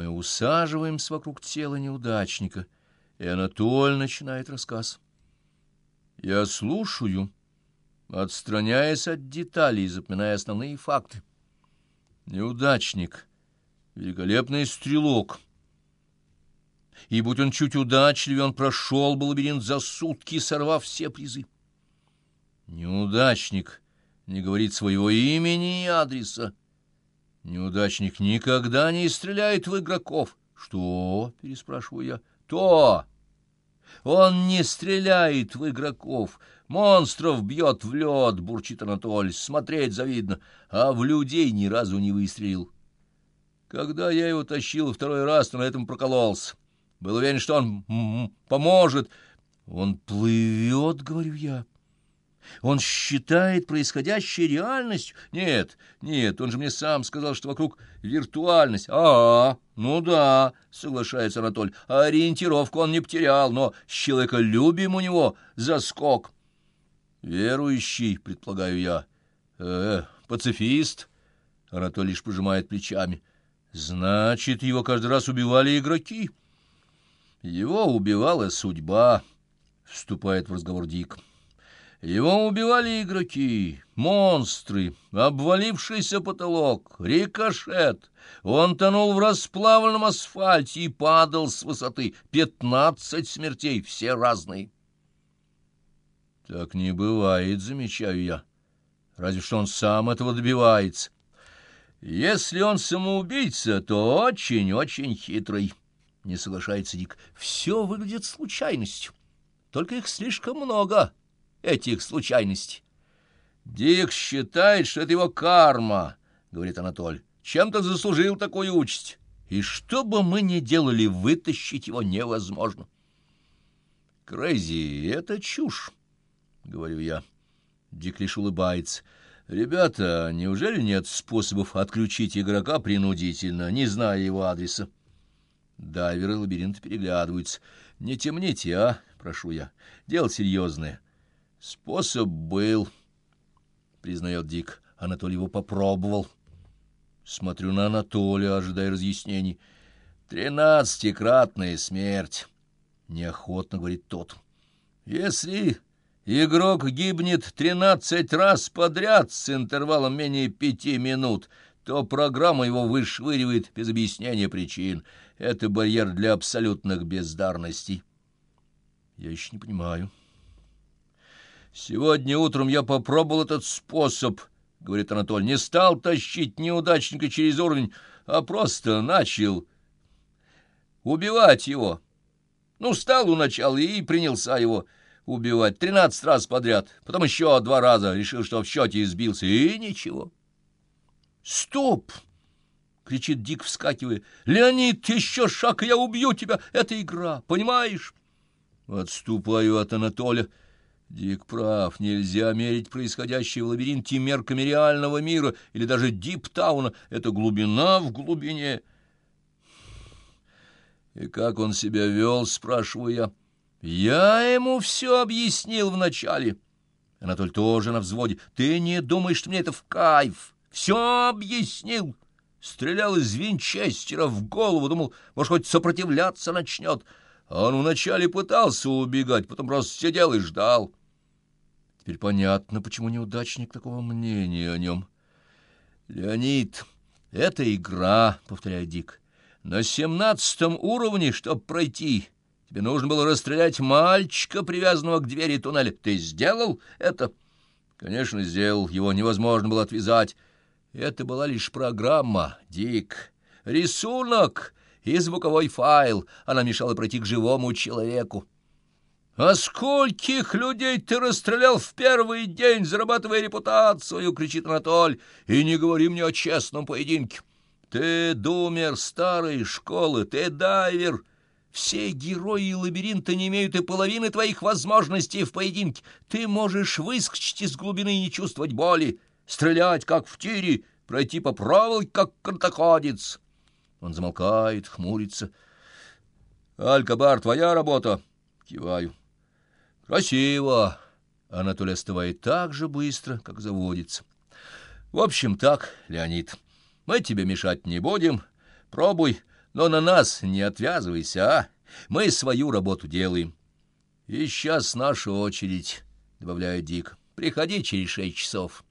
Мы усаживаемся вокруг тела неудачника, и Анатоль начинает рассказ. Я слушаю, отстраняясь от деталей, запоминая основные факты. Неудачник, великолепный стрелок. И будь он чуть удачливее, он прошел бы лабиринт за сутки, сорвав все призы. Неудачник не говорит своего имени и адреса. Неудачник никогда не стреляет в игроков. Что? — переспрашиваю я. То! Он не стреляет в игроков. Монстров бьет в лед, бурчит Анатолий. Смотреть завидно. А в людей ни разу не выстрелил. Когда я его тащил второй раз, то на этом прокололся. Был уверен, что он поможет. Он плывет, говорю я. Он считает происходящее реальностью? Нет, нет, он же мне сам сказал, что вокруг виртуальность. А, -а ну да, соглашается Анатолий. Ориентировку он не потерял, но с человеколюбием у него заскок. Верующий, предполагаю я. Э, пацифист. Анатолий лишь пожимает плечами. Значит, его каждый раз убивали игроки. Его убивала судьба, вступает в разговор Дик. Его убивали игроки, монстры, обвалившийся потолок, рикошет. Он тонул в расплавленном асфальте и падал с высоты. Пятнадцать смертей, все разные. Так не бывает, замечаю я. Разве что он сам этого добивается. Если он самоубийца, то очень-очень хитрый. Не соглашается Дик. Все выглядит случайностью. Только их слишком много этих случайностей. Дик считает, что это его карма, — говорит Анатоль. Чем-то заслужил такую участь. И что бы мы ни делали, вытащить его невозможно. Крейзи, это чушь, — говорю я. Дик лишь улыбается. Ребята, неужели нет способов отключить игрока принудительно, не зная его адреса? Дайверы лабиринта переглядываются. Не темните, а, прошу я. Дело серьезное. — Способ был, признает Дик. Анатолий его попробовал. Смотрю на Анатолия, ожидая разъяснений. Тринадцатикратная смерть, неохотно говорит тот. Если игрок гибнет тринадцать раз подряд с интервалом менее пяти минут, то программа его вышвыривает без объяснения причин. Это барьер для абсолютных бездарностей. Я еще не понимаю. Сегодня утром я попробовал этот способ, — говорит Анатолий, — не стал тащить неудачника через уровень, а просто начал убивать его. Ну, стал у начала и принялся его убивать тринадцать раз подряд, потом еще два раза, решил, что в счете избился, и ничего. «Стоп!» — кричит Дик, вскакивая. «Леонид, еще шаг, и я убью тебя! Это игра, понимаешь?» Отступаю от Анатолия. Дик прав, нельзя мерить происходящее в лабиринте мерками реального мира или даже диптауна. Это глубина в глубине. И как он себя вел, спрашиваю я. Я ему все объяснил вначале. Анатоль тоже на взводе. Ты не думаешь, что мне это в кайф? Все объяснил. Стрелял из винчестера в голову, думал, может, хоть сопротивляться начнет. Он вначале пытался убегать, потом просто сидел и ждал. Теперь понятно, почему неудачник такого мнения о нем. «Леонид, это игра», — повторяет Дик. «На семнадцатом уровне, чтобы пройти, тебе нужно было расстрелять мальчика, привязанного к двери туннеля. Ты сделал это?» «Конечно, сделал. Его невозможно было отвязать. Это была лишь программа, Дик. Рисунок и звуковой файл. Она мешала пройти к живому человеку». «А скольких людей ты расстрелял в первый день, зарабатывая репутацию?» — кричит Анатоль. «И не говори мне о честном поединке. Ты думер старой школы, ты дайвер. Все герои лабиринта не имеют и половины твоих возможностей в поединке. Ты можешь выскочить из глубины и не чувствовать боли, стрелять, как в тире, пройти по проволоке, как картоходец». Он замолкает, хмурится. «Алькабар, твоя работа?» Киваю. Красиво. Анатолий остывает так же быстро, как заводится. В общем, так, Леонид, мы тебе мешать не будем. Пробуй, Но на нас не отвязывайся, а? Мы свою работу делаем. И сейчас наша очередь, — добавляет Дик. Приходи через шесть часов.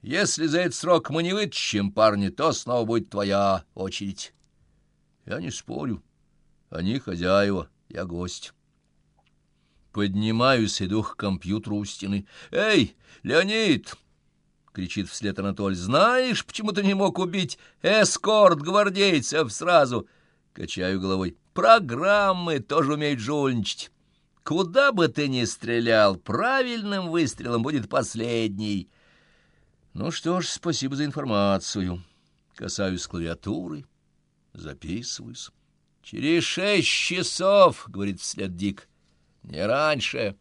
Если за этот срок мы не вытащим парня, то снова будет твоя очередь. Я не спорю. Они хозяева, я гость. Поднимаюсь, иду к компьютеру у стены. «Эй, Леонид!» — кричит вслед Анатоль. «Знаешь, почему ты не мог убить эскорт гвардейцев сразу?» Качаю головой. «Программы тоже умеют жульничать. Куда бы ты ни стрелял, правильным выстрелом будет последний». Ну что ж, спасибо за информацию. Касаюсь клавиатуры, записываюсь. «Через шесть часов», — говорит вслед Дик, — «не раньше».